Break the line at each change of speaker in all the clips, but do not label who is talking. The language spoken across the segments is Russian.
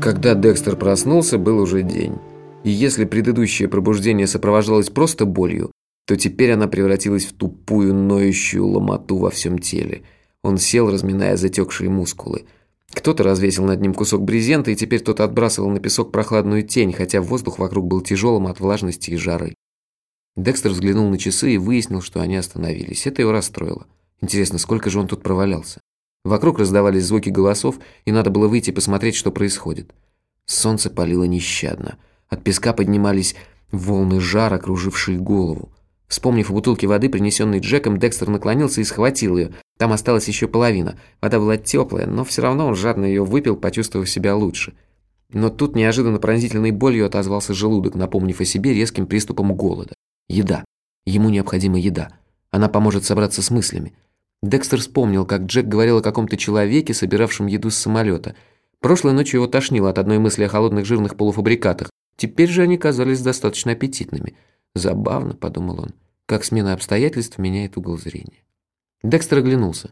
Когда Декстер проснулся, был уже день. И если предыдущее пробуждение сопровождалось просто болью, то теперь она превратилась в тупую, ноющую ломоту во всем теле. Он сел, разминая затекшие мускулы. Кто-то развесил над ним кусок брезента, и теперь тот отбрасывал на песок прохладную тень, хотя воздух вокруг был тяжелым от влажности и жары. Декстер взглянул на часы и выяснил, что они остановились. Это его расстроило. Интересно, сколько же он тут провалялся? Вокруг раздавались звуки голосов, и надо было выйти посмотреть, что происходит. Солнце палило нещадно. От песка поднимались волны жара, окружившие голову. Вспомнив о бутылке воды, принесенной Джеком, Декстер наклонился и схватил ее. Там осталась еще половина. Вода была теплая, но все равно он жадно ее выпил, почувствовав себя лучше. Но тут неожиданно пронзительной болью отозвался желудок, напомнив о себе резким приступом голода. Еда. Ему необходима еда. Она поможет собраться с мыслями. Декстер вспомнил, как Джек говорил о каком-то человеке, собиравшем еду с самолета. Прошлой ночью его тошнило от одной мысли о холодных жирных полуфабрикатах. Теперь же они казались достаточно аппетитными. «Забавно», — подумал он, — «как смена обстоятельств меняет угол зрения». Декстер оглянулся.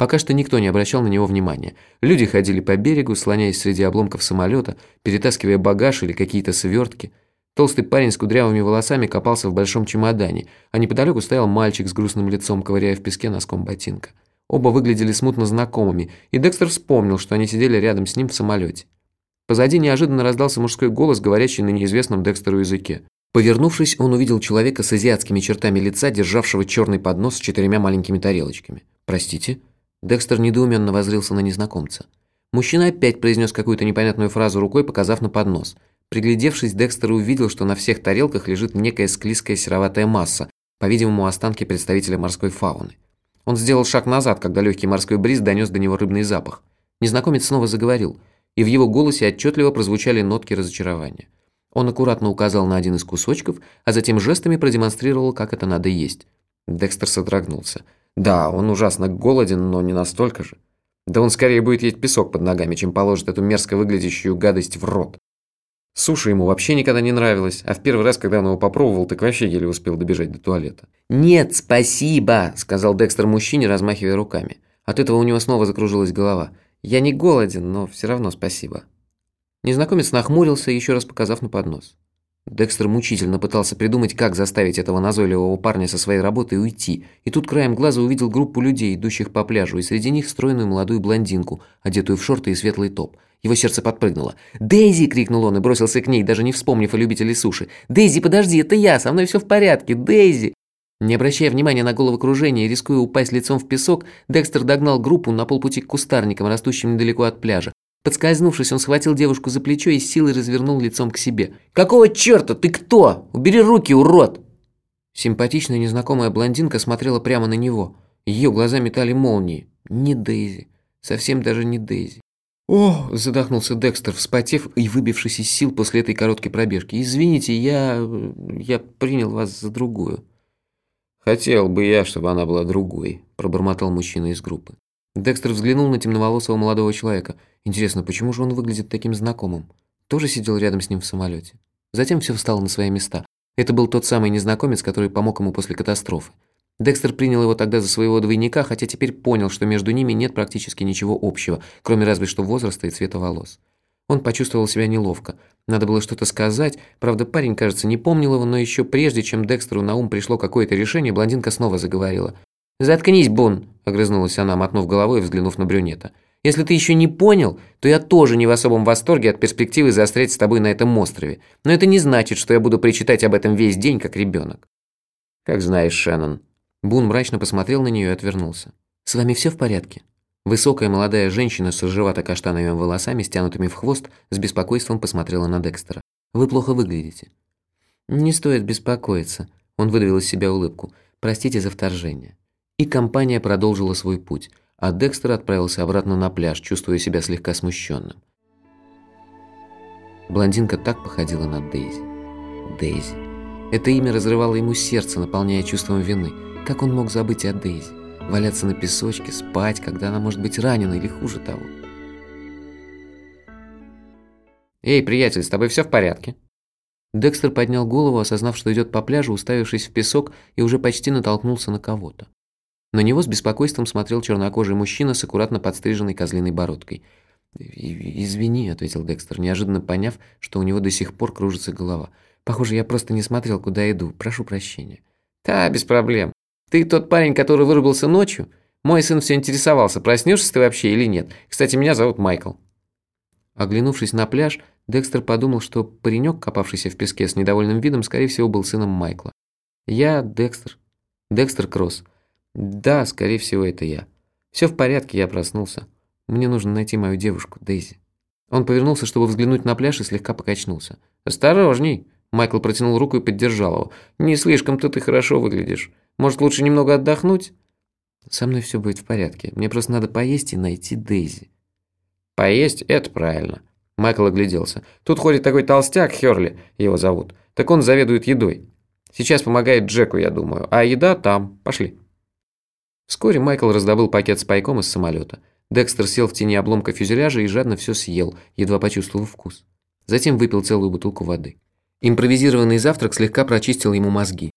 Пока что никто не обращал на него внимания. Люди ходили по берегу, слоняясь среди обломков самолета, перетаскивая багаж или какие-то свертки. Толстый парень с кудрявыми волосами копался в большом чемодане, а неподалеку стоял мальчик с грустным лицом, ковыряя в песке носком ботинка. Оба выглядели смутно знакомыми, и Декстер вспомнил, что они сидели рядом с ним в самолете. Позади неожиданно раздался мужской голос, говорящий на неизвестном Декстеру языке. Повернувшись, он увидел человека с азиатскими чертами лица, державшего черный поднос с четырьмя маленькими тарелочками. «Простите?» Декстер недоуменно воззрился на незнакомца. Мужчина опять произнес какую-то непонятную фразу рукой, показав на поднос. Приглядевшись, Декстер увидел, что на всех тарелках лежит некая склизкая сероватая масса, по-видимому, останки представителя морской фауны. Он сделал шаг назад, когда легкий морской бриз донес до него рыбный запах. Незнакомец снова заговорил, и в его голосе отчетливо прозвучали нотки разочарования. Он аккуратно указал на один из кусочков, а затем жестами продемонстрировал, как это надо есть. Декстер содрогнулся. Да, он ужасно голоден, но не настолько же. Да он скорее будет есть песок под ногами, чем положит эту мерзко выглядящую гадость в рот. Суши ему вообще никогда не нравилось, а в первый раз, когда он его попробовал, так вообще еле успел добежать до туалета. «Нет, спасибо!» – сказал Декстер мужчине, размахивая руками. От этого у него снова закружилась голова. «Я не голоден, но все равно спасибо». Незнакомец нахмурился, еще раз показав на поднос. Декстер мучительно пытался придумать, как заставить этого назойливого парня со своей работы уйти, и тут краем глаза увидел группу людей, идущих по пляжу, и среди них стройную молодую блондинку, одетую в шорты и светлый топ. Его сердце подпрыгнуло. «Дейзи!» – крикнул он и бросился к ней, даже не вспомнив о любителе суши. «Дейзи, подожди, это я, со мной все в порядке, Дейзи!» Не обращая внимания на головокружение и рискуя упасть лицом в песок, Декстер догнал группу на полпути к кустарникам, растущим недалеко от пляжа. Подскользнувшись, он схватил девушку за плечо и силой развернул лицом к себе. «Какого черта? Ты кто? Убери руки, урод!» Симпатичная незнакомая блондинка смотрела прямо на него. Ее глаза метали молнии. Не Дейзи. Совсем даже не Дейзи. «О!» – задохнулся Декстер, вспотев и выбившись из сил после этой короткой пробежки. «Извините, я... я принял вас за другую».
«Хотел бы я, чтобы она была другой», – пробормотал мужчина из группы.
Декстер взглянул на темноволосого молодого человека. Интересно, почему же он выглядит таким знакомым? Тоже сидел рядом с ним в самолете. Затем все встало на свои места. Это был тот самый незнакомец, который помог ему после катастрофы. Декстер принял его тогда за своего двойника, хотя теперь понял, что между ними нет практически ничего общего, кроме разве что возраста и цвета волос. Он почувствовал себя неловко. Надо было что-то сказать, правда парень, кажется, не помнил его, но еще прежде, чем Декстеру на ум пришло какое-то решение, блондинка снова заговорила. «Заткнись, Бун!» – огрызнулась она, мотнув головой и взглянув на брюнета. «Если ты еще не понял, то я тоже не в особом восторге от перспективы заострять с тобой на этом острове. Но это не значит, что я буду причитать об этом весь день, как ребенок».
«Как знаешь, Шеннон».
Бун мрачно посмотрел на нее и отвернулся. «С вами все в порядке?» Высокая молодая женщина с рыжевато-каштановыми волосами, стянутыми в хвост, с беспокойством посмотрела на Декстера. «Вы плохо выглядите». «Не стоит беспокоиться», – он выдавил из себя улыбку. «Простите за вторжение». И компания продолжила свой путь, а Декстер отправился обратно на пляж, чувствуя себя слегка смущенным. Блондинка так походила на Дейзи. Дейзи. Это имя разрывало ему сердце, наполняя чувством вины. Как он мог забыть о Дейзи? Валяться на песочке, спать, когда она может быть ранена или хуже того.
«Эй, приятель, с тобой все в порядке?»
Декстер поднял голову, осознав, что идет по пляжу, уставившись в песок, и уже почти натолкнулся на кого-то. На него с беспокойством смотрел чернокожий мужчина с аккуратно подстриженной козлиной бородкой. «Извини», — ответил Декстер, неожиданно поняв, что у него до сих пор кружится голова. «Похоже, я просто не смотрел, куда иду. Прошу прощения».
«Да, без проблем. Ты тот парень, который вырубился ночью? Мой сын все интересовался, проснешься ты вообще или нет. Кстати, меня зовут Майкл».
Оглянувшись на пляж, Декстер подумал, что паренек, копавшийся в песке с недовольным видом, скорее всего, был сыном Майкла. «Я Декстер. Декстер Кросс. Да, скорее всего, это я. Все в порядке, я проснулся. Мне нужно найти мою девушку, Дейзи». Он повернулся, чтобы взглянуть на пляж и слегка покачнулся.
«Осторожней!» Майкл протянул руку и поддержал его. «Не слишком-то ты хорошо выглядишь. Может, лучше немного отдохнуть?»
«Со мной все будет в порядке. Мне просто надо поесть и найти Дейзи».
«Поесть – это правильно». Майкл огляделся. «Тут ходит такой толстяк, Херли, его зовут. Так он заведует едой. Сейчас помогает Джеку, я думаю. А еда там. Пошли».
Вскоре Майкл раздобыл пакет с пайком из самолета. Декстер сел в тени обломка фюзеляжа и жадно все съел, едва почувствовав вкус. Затем выпил целую бутылку воды. Импровизированный завтрак слегка прочистил ему мозги.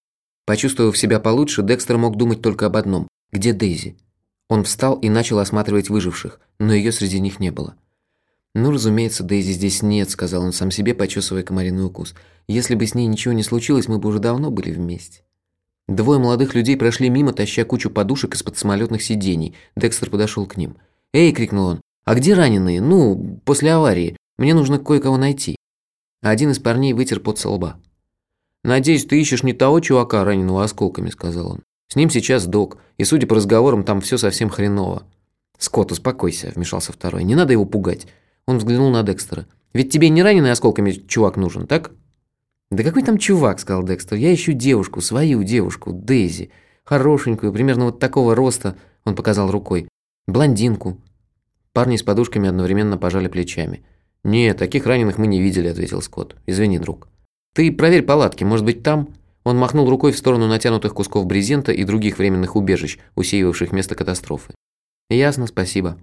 Почувствовав себя получше, Декстер мог думать только об одном – где Дейзи? Он встал и начал осматривать выживших, но ее среди них не было. «Ну, разумеется, Дейзи здесь нет», – сказал он сам себе, почесывая комариный укус. «Если бы с ней ничего не случилось, мы бы уже давно были вместе». Двое молодых людей прошли мимо, таща кучу подушек из-под самолетных сидений. Декстер подошел к ним. «Эй!» – крикнул он. «А где раненые? Ну, после аварии. Мне нужно кое-кого найти». Один из парней вытер пот со лба. «Надеюсь, ты ищешь не того чувака, раненого осколками», – сказал он. «С ним сейчас док, и, судя по разговорам, там все совсем хреново». «Скотт, успокойся», – вмешался второй. «Не надо его пугать». Он взглянул на Декстера. «Ведь тебе не раненый осколками чувак нужен, так?» «Да какой там чувак?» – сказал Декстер. «Я ищу девушку, свою девушку, Дейзи. Хорошенькую, примерно вот такого роста», – он показал рукой. «Блондинку». Парни с подушками одновременно пожали плечами. «Нет, таких раненых мы не видели», – ответил Скотт. «Извини, друг». «Ты проверь палатки, может быть, там?» Он махнул рукой в сторону натянутых кусков брезента и других временных убежищ, усеивавших место катастрофы. «Ясно, спасибо».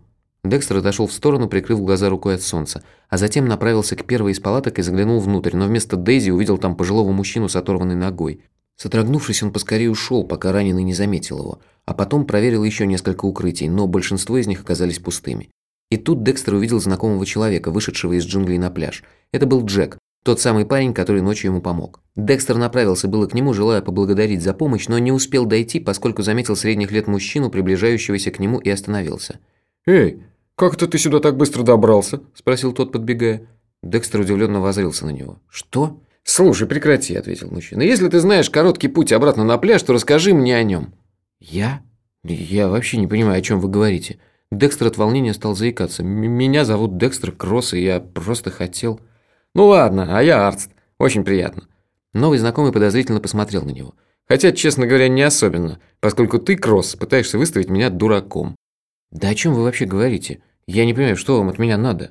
Декстер отошел в сторону, прикрыв глаза рукой от солнца, а затем направился к первой из палаток и заглянул внутрь, но вместо Дейзи увидел там пожилого мужчину с оторванной ногой. Содрогнувшись, он поскорее ушел, пока раненый не заметил его, а потом проверил еще несколько укрытий, но большинство из них оказались пустыми. И тут Декстер увидел знакомого человека, вышедшего из джунглей на пляж. Это был Джек, тот самый парень, который ночью ему помог. Декстер направился было к нему, желая поблагодарить за помощь, но не успел дойти, поскольку заметил средних лет мужчину, приближающегося к нему, и остановился.
«Эй, как это ты сюда так быстро добрался?» – спросил тот, подбегая.
Декстер удивленно возрился на него. «Что?»
«Слушай, прекрати», – ответил мужчина. «Если ты знаешь короткий путь обратно на пляж, то расскажи мне о нем».
«Я? Я вообще не понимаю, о чем вы говорите». Декстер от волнения стал заикаться. «Меня зовут Декстер Кросс, и я просто хотел...»
«Ну ладно, а я Арст. Очень приятно».
Новый знакомый подозрительно посмотрел на него.
«Хотя, честно говоря, не особенно, поскольку ты, Кросс, пытаешься выставить меня дураком».
«Да о чем вы вообще говорите? Я не понимаю, что вам от меня надо?»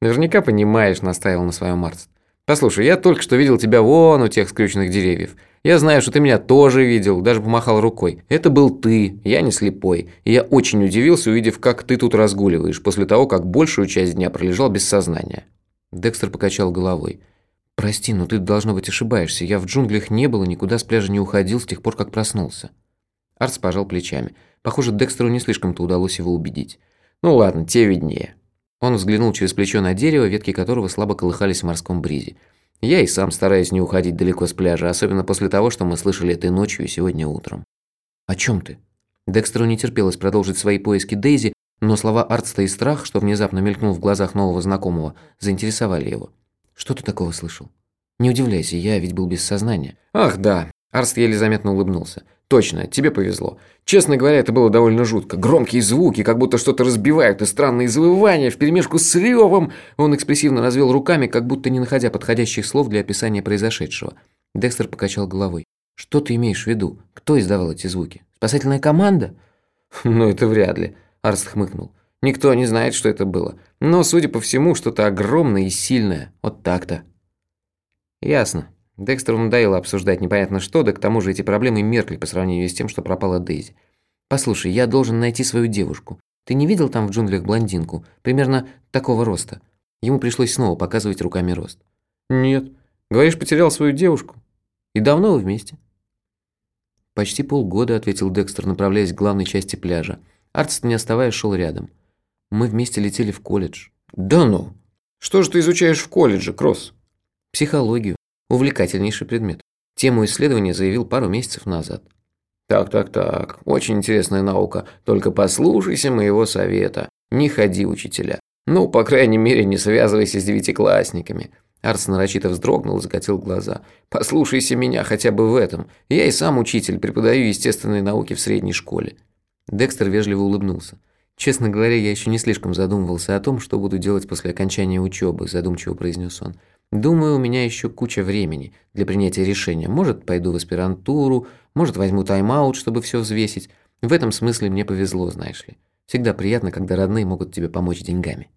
«Наверняка понимаешь», – настаивал на своем Арст. «Послушай, я только что видел тебя вон у тех скрюченных деревьев. Я знаю, что ты меня тоже видел, даже помахал рукой. Это был ты, я не слепой. И я очень удивился, увидев, как ты тут разгуливаешь, после того, как большую часть дня пролежал без сознания».
Декстер покачал головой. «Прости, но ты, должно быть, ошибаешься. Я в джунглях не был и никуда с пляжа не уходил с тех пор, как проснулся». Арс пожал плечами. Похоже, Декстеру не слишком-то удалось его убедить.
«Ну ладно, тебе виднее».
Он взглянул через плечо на дерево, ветки которого слабо колыхались в морском бризе. Я и сам стараюсь не уходить далеко с пляжа, особенно после того, что мы слышали этой ночью и сегодня утром. О чем ты? Декстеру не терпелось продолжить свои поиски Дейзи, но слова Арста и страх, что внезапно мелькнул в глазах нового знакомого, заинтересовали его. Что ты такого слышал? Не удивляйся, я ведь был без сознания.
Ах, да. Арст еле заметно улыбнулся. Точно, тебе повезло. Честно говоря, это было довольно жутко. Громкие звуки, как будто что-то разбивают, и странные завывания вперемешку с ревом. Он экспрессивно развел руками, как будто не находя подходящих слов для описания произошедшего.
Декстер покачал головой. «Что ты имеешь в виду? Кто издавал эти звуки? Спасательная команда?»
«Ну, это вряд ли», – Арст хмыкнул. «Никто не знает, что это было. Но, судя по всему, что-то огромное и сильное. Вот так-то».
«Ясно. Декстеру надоело обсуждать непонятно что, да к тому же эти проблемы меркли по сравнению с тем, что пропала Дейзи. «Послушай, я должен найти свою девушку. Ты не видел там в джунглях блондинку? Примерно такого роста». Ему пришлось снова показывать руками рост.
«Нет. Говоришь, потерял свою девушку?
И давно вы вместе?» «Почти полгода», — ответил Декстер, направляясь к главной части пляжа. Артст, не оставаясь, шел рядом. «Мы вместе летели в колледж.
Да ну. Что же ты изучаешь в колледже, Кросс?
Психологию. Увлекательнейший предмет. Тему исследования заявил пару месяцев назад.
Так, так, так. Очень интересная наука. Только послушайся моего совета. Не ходи, учителя. Ну, по крайней мере, не связывайся с девятиклассниками.
Арс нарочито вздрогнул и закатил глаза. «Послушайся меня хотя бы в этом. Я и сам учитель, преподаю естественные науки в средней школе». Декстер вежливо улыбнулся. «Честно говоря, я еще не слишком задумывался о том, что буду делать после окончания учебы», задумчиво произнес он. «Думаю, у меня еще куча времени для принятия решения. Может, пойду в аспирантуру, может, возьму тайм-аут, чтобы все взвесить. В этом смысле мне повезло, знаешь ли. Всегда приятно, когда родные могут тебе помочь деньгами».